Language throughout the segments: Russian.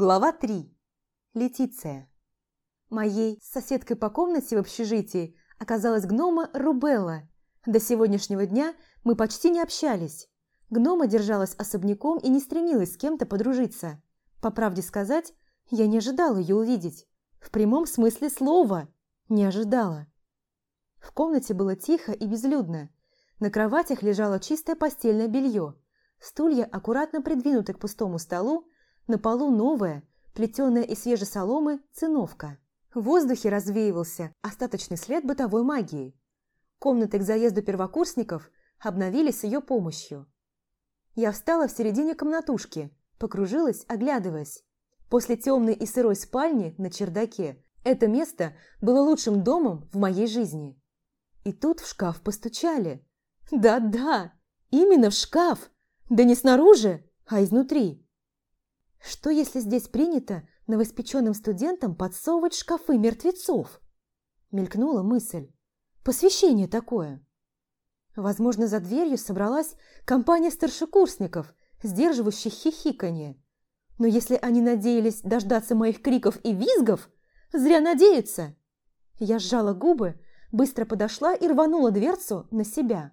Глава 3. Летиция. Моей соседкой по комнате в общежитии оказалась гнома Рубелла. До сегодняшнего дня мы почти не общались. Гнома держалась особняком и не стремилась с кем-то подружиться. По правде сказать, я не ожидала ее увидеть. В прямом смысле слова не ожидала. В комнате было тихо и безлюдно. На кроватях лежало чистое постельное белье. Стулья аккуратно придвинуты к пустому столу, на полу новая, плетеная из свежей соломы, циновка. В воздухе развеивался остаточный след бытовой магии. Комнаты к заезду первокурсников обновились с ее помощью. Я встала в середине комнатушки, покружилась, оглядываясь. После темной и сырой спальни на чердаке это место было лучшим домом в моей жизни. И тут в шкаф постучали. Да-да, именно в шкаф. Да не снаружи, а изнутри. Что, если здесь принято новоиспеченным студентам подсовывать шкафы мертвецов? Мелькнула мысль. Посвящение такое. Возможно, за дверью собралась компания старшекурсников, сдерживающих хихиканье. Но если они надеялись дождаться моих криков и визгов, зря надеются. Я сжала губы, быстро подошла и рванула дверцу на себя.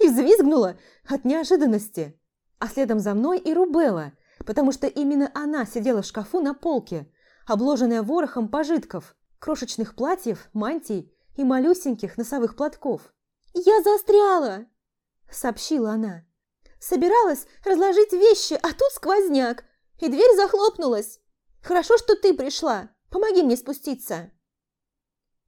И взвизгнула от неожиданности. А следом за мной и Рубела – потому что именно она сидела в шкафу на полке, обложенная ворохом пожитков, крошечных платьев, мантий и малюсеньких носовых платков. «Я застряла!» – сообщила она. «Собиралась разложить вещи, а тут сквозняк, и дверь захлопнулась. Хорошо, что ты пришла. Помоги мне спуститься».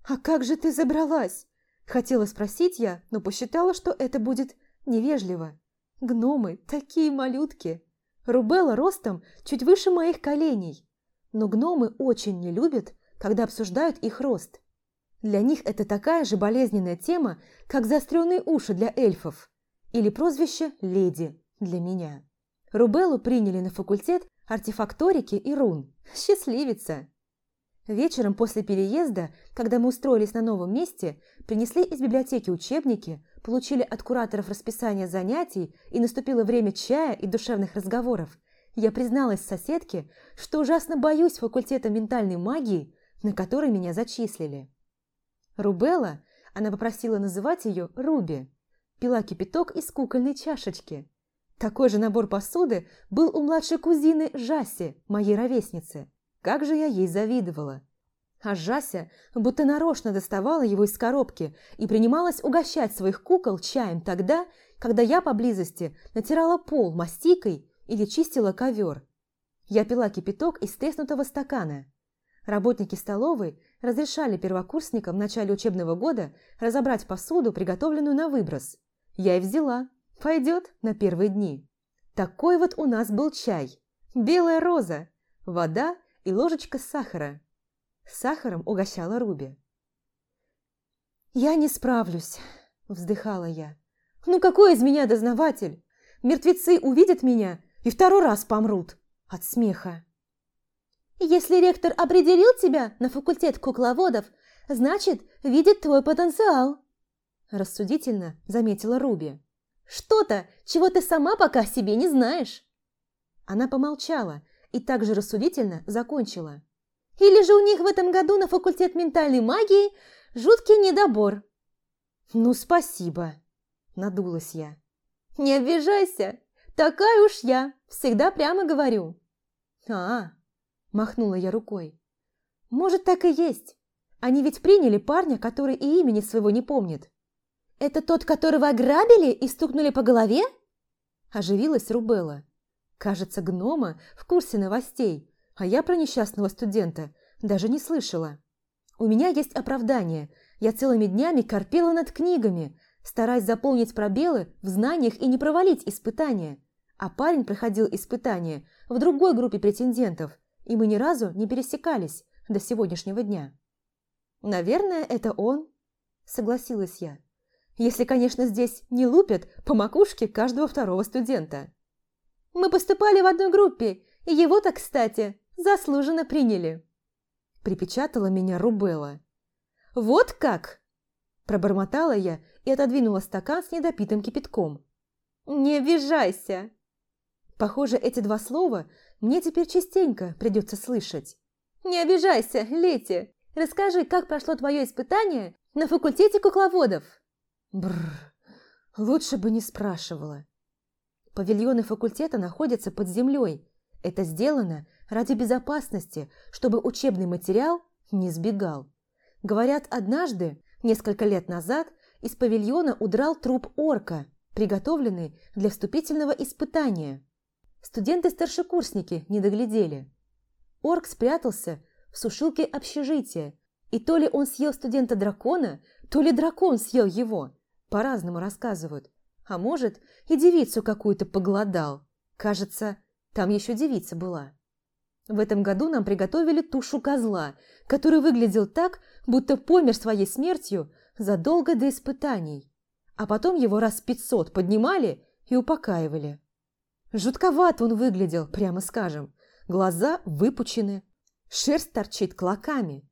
«А как же ты забралась?» Хотела спросить я, но посчитала, что это будет невежливо. Гномы такие малютки. Рубелла ростом чуть выше моих коленей, но гномы очень не любят, когда обсуждают их рост. Для них это такая же болезненная тема, как заостренные уши для эльфов или прозвище «леди» для меня. Рубеллу приняли на факультет артефакторики и рун. Счастливица! Вечером после переезда, когда мы устроились на новом месте, принесли из библиотеки учебники, получили от кураторов расписание занятий и наступило время чая и душевных разговоров, я призналась соседке, что ужасно боюсь факультета ментальной магии, на который меня зачислили. Рубелла, она попросила называть ее Руби, пила кипяток из кукольной чашечки. Такой же набор посуды был у младшей кузины Жаси, моей ровесницы. Как же я ей завидовала. А Жася будто нарочно доставала его из коробки и принималась угощать своих кукол чаем тогда, когда я поблизости натирала пол мастикой или чистила ковер. Я пила кипяток из треснутого стакана. Работники столовой разрешали первокурсникам в начале учебного года разобрать посуду, приготовленную на выброс. Я и взяла. Пойдет на первые дни. Такой вот у нас был чай. Белая роза, вода и ложечка сахара. Сахаром угощала Руби. «Я не справлюсь», – вздыхала я. «Ну какой из меня дознаватель? Мертвецы увидят меня и второй раз помрут от смеха». «Если ректор определил тебя на факультет кукловодов, значит, видит твой потенциал», – рассудительно заметила Руби. «Что-то, чего ты сама пока себе не знаешь». Она помолчала и также рассудительно закончила. Или же у них в этом году на факультет ментальной магии жуткий недобор? Ну, спасибо, надулась я. Не обижайся, такая уж я, всегда прямо говорю. А, махнула я рукой. Может, так и есть. Они ведь приняли парня, который и имени своего не помнит. Это тот, которого ограбили и стукнули по голове? Оживилась Рубелла. Кажется, гнома в курсе новостей, а я про несчастного студента даже не слышала. У меня есть оправдание. Я целыми днями корпела над книгами, стараясь заполнить пробелы в знаниях и не провалить испытания. А парень проходил испытания в другой группе претендентов, и мы ни разу не пересекались до сегодняшнего дня. «Наверное, это он», – согласилась я. «Если, конечно, здесь не лупят по макушке каждого второго студента». Мы поступали в одной группе, и его-то, кстати, заслуженно приняли. Припечатала меня Рубела. «Вот как!» Пробормотала я и отодвинула стакан с недопитым кипятком. «Не обижайся!» Похоже, эти два слова мне теперь частенько придется слышать. «Не обижайся, Лети! Расскажи, как прошло твое испытание на факультете кукловодов?» Бррр, лучше бы не спрашивала. Павильоны факультета находятся под землей. Это сделано ради безопасности, чтобы учебный материал не сбегал. Говорят, однажды, несколько лет назад, из павильона удрал труп орка, приготовленный для вступительного испытания. Студенты-старшекурсники не доглядели. Орк спрятался в сушилке общежития, и то ли он съел студента-дракона, то ли дракон съел его. По-разному рассказывают. А может, и девицу какую-то поглодал. Кажется, там еще девица была. В этом году нам приготовили тушу козла, который выглядел так, будто помер своей смертью задолго до испытаний. А потом его раз пятьсот поднимали и упокаивали. Жутковат он выглядел, прямо скажем. Глаза выпучены, шерсть торчит клоками.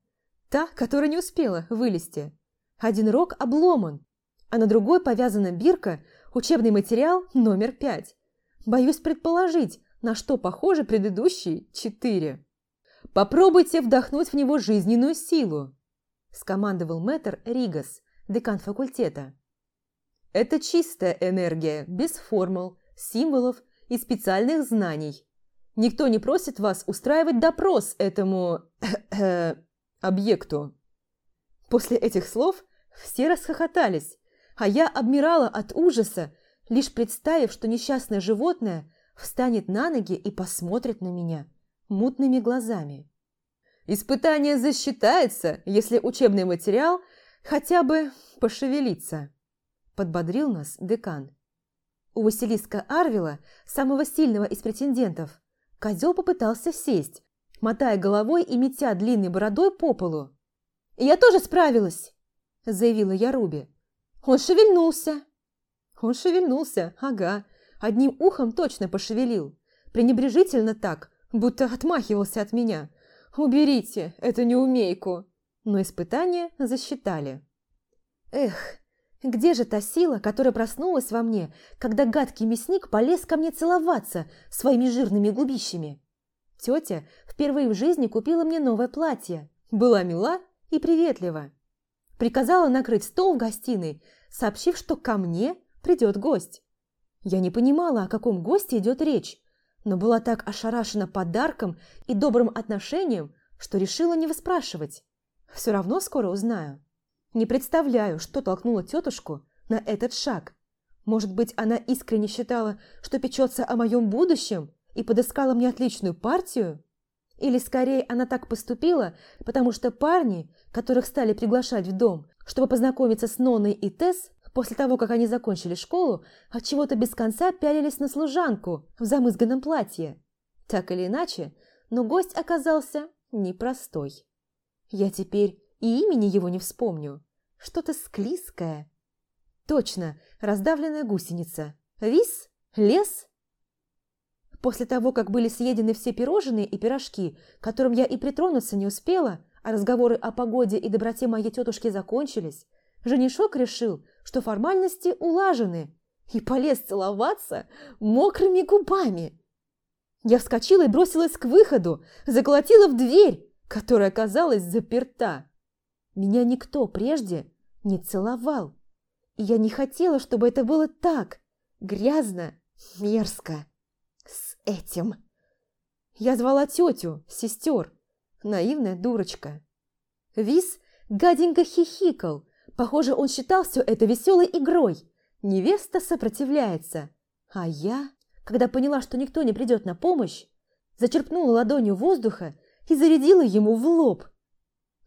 Та, которая не успела вылезти. Один рог обломан, а на другой повязана бирка, учебный материал номер пять. Боюсь предположить, на что похожи предыдущие четыре. «Попробуйте вдохнуть в него жизненную силу», – скомандовал мэтр Ригас, декан факультета. «Это чистая энергия, без формул, символов и специальных знаний. Никто не просит вас устраивать допрос этому объекту». После этих слов все расхохотались, а я обмирала от ужаса, лишь представив, что несчастное животное встанет на ноги и посмотрит на меня мутными глазами. «Испытание засчитается, если учебный материал хотя бы пошевелится», – подбодрил нас декан. У Василиска Арвила, самого сильного из претендентов, козел попытался сесть, мотая головой и метя длинной бородой по полу. «Я тоже справилась!» – заявила я Руби. «Он шевельнулся!» «Он шевельнулся, ага, Одним ухом точно пошевелил. Пренебрежительно так, будто отмахивался от меня. «Уберите эту неумейку!» Но испытание засчитали. Эх, где же та сила, которая проснулась во мне, когда гадкий мясник полез ко мне целоваться своими жирными губищами? Тетя впервые в жизни купила мне новое платье, была мила и приветлива. Приказала накрыть стол в гостиной, сообщив, что ко мне придет гость. Я не понимала, о каком госте идет речь, но была так ошарашена подарком и добрым отношением, что решила не выспрашивать. Все равно скоро узнаю. Не представляю, что толкнуло тетушку на этот шаг. Может быть, она искренне считала, что печется о моем будущем и подыскала мне отличную партию? Или скорее она так поступила, потому что парни, которых стали приглашать в дом, чтобы познакомиться с Ноной и Тесс, После того, как они закончили школу, от чего то без конца пялились на служанку в замызганном платье. Так или иначе, но гость оказался непростой. Я теперь и имени его не вспомню. Что-то склизкое. Точно, раздавленная гусеница. Вис? Лес? После того, как были съедены все пирожные и пирожки, которым я и притронуться не успела, а разговоры о погоде и доброте моей тетушки закончились, женишок решил, что формальности улажены, и полез целоваться мокрыми губами. Я вскочила и бросилась к выходу, заколотила в дверь, которая оказалась заперта. Меня никто прежде не целовал, и я не хотела, чтобы это было так грязно, мерзко, этим. Я звала тетю, сестер, наивная дурочка. Вис гаденько хихикал, Похоже, он считал все это веселой игрой. Невеста сопротивляется. А я, когда поняла, что никто не придет на помощь, зачерпнула ладонью воздуха и зарядила ему в лоб.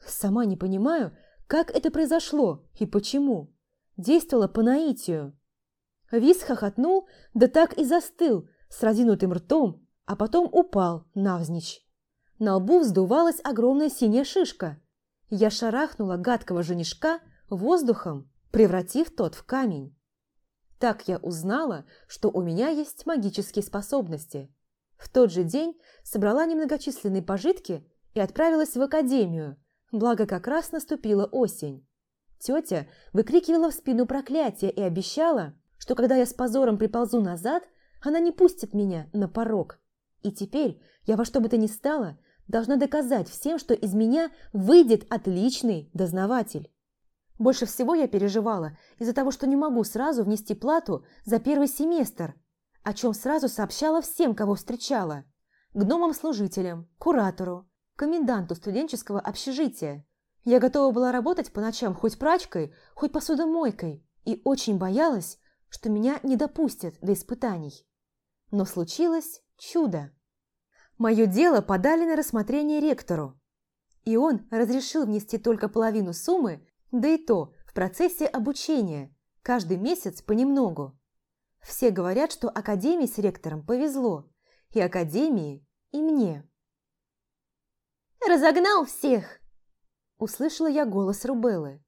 Сама не понимаю, как это произошло и почему. Действовала по наитию. Вис хохотнул, да так и застыл, с разинутым ртом, а потом упал навзничь. На лбу вздувалась огромная синяя шишка. Я шарахнула гадкого женишка воздухом, превратив тот в камень. Так я узнала, что у меня есть магические способности. В тот же день собрала немногочисленные пожитки и отправилась в академию, благо как раз наступила осень. Тетя выкрикивала в спину проклятие и обещала, что когда я с позором приползу назад, она не пустит меня на порог. И теперь я во что бы то ни стало должна доказать всем, что из меня выйдет отличный дознаватель. Больше всего я переживала из-за того, что не могу сразу внести плату за первый семестр, о чем сразу сообщала всем, кого встречала. Гномам-служителям, куратору, коменданту студенческого общежития. Я готова была работать по ночам хоть прачкой, хоть посудомойкой, и очень боялась, что меня не допустят до испытаний. Но случилось чудо. Мое дело подали на рассмотрение ректору, и он разрешил внести только половину суммы, да и то в процессе обучения, каждый месяц понемногу. Все говорят, что Академии с ректором повезло, и Академии, и мне. «Разогнал всех!» Услышала я голос Рубеллы.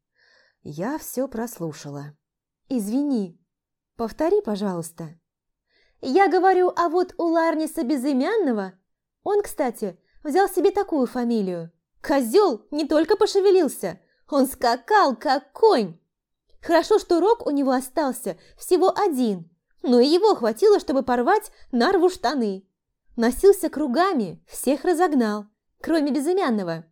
Я все прослушала. «Извини, повтори, пожалуйста». «Я говорю, а вот у Ларниса Безымянного, он, кстати, взял себе такую фамилию. Козел не только пошевелился, он скакал, как конь. Хорошо, что рог у него остался всего один, но и его хватило, чтобы порвать нарву штаны. Носился кругами, всех разогнал, кроме безымянного.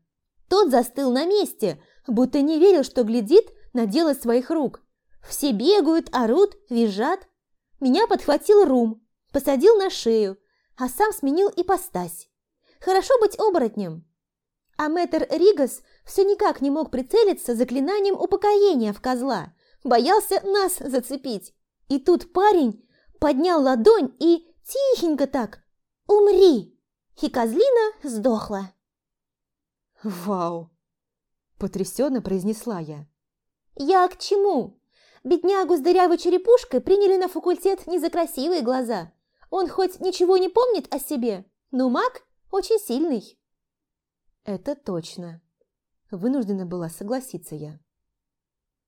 Тот застыл на месте, будто не верил, что глядит на дело своих рук. Все бегают, орут, визжат. Меня подхватил Рум, посадил на шею, а сам сменил ипостась. Хорошо быть оборотнем. А мэтр Ригас все никак не мог прицелиться заклинанием упокоения в козла, боялся нас зацепить. И тут парень поднял ладонь и тихенько так «Умри!» И козлина сдохла. «Вау!» – потрясенно произнесла я. «Я к чему? Беднягу с дырявой черепушкой приняли на факультет не за красивые глаза. Он хоть ничего не помнит о себе, но маг очень сильный». «Это точно», – вынуждена была согласиться я.